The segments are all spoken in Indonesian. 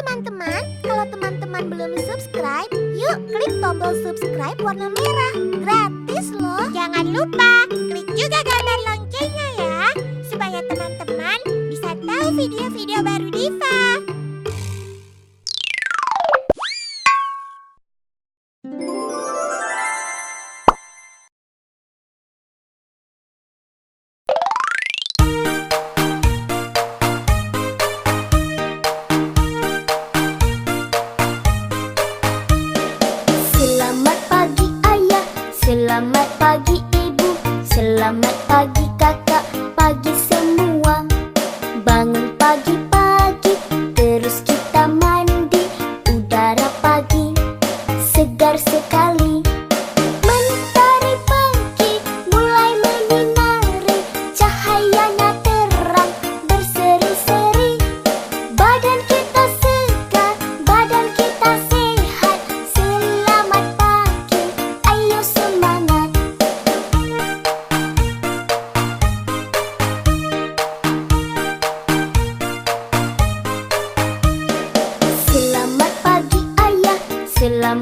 teman-teman, kalau teman-teman belum subscribe, yuk klik tombol subscribe warna merah. Gratis loh. Jangan lupa klik juga gambar loncengnya ya, supaya teman-teman bisa tahu video-video baru Diva. Selamat pagi ibu, selamat pagi kakak, pagi semua. Bangun pagi-pagi, terus kita mandi, udara pagi. Segar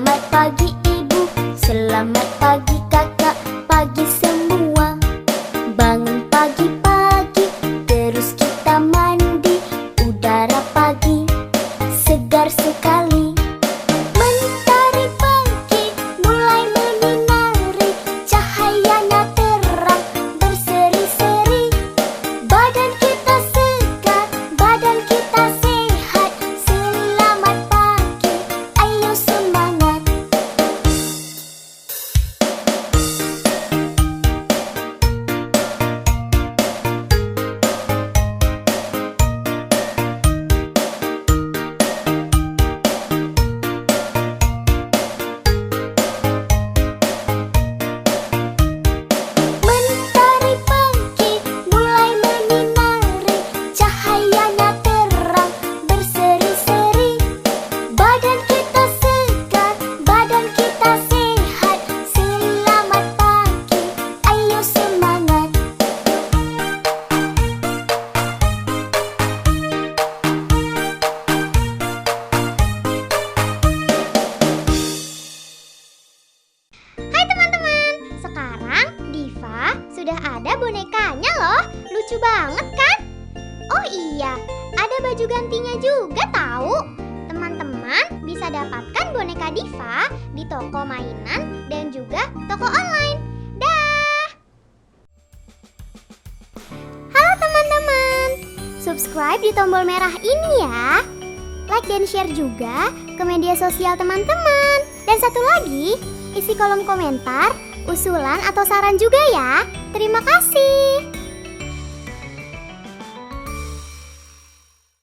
selamat pagi ibu, selamat pagi kakak, pagi semua. Bangun pagi-pagi, terus kita mandi, udara pagi. Segar sekali. Ada bonekanya loh. Lucu banget kan? Oh iya, ada baju gantinya juga tahu. Teman-teman bisa dapatkan boneka Diva di toko mainan dan juga toko online. Dah. Halo teman-teman, subscribe di tombol merah ini ya. Like dan share juga ke media sosial teman-teman. Dan satu lagi, isi kolom komentar, usulan atau saran juga ya. Terima kasih.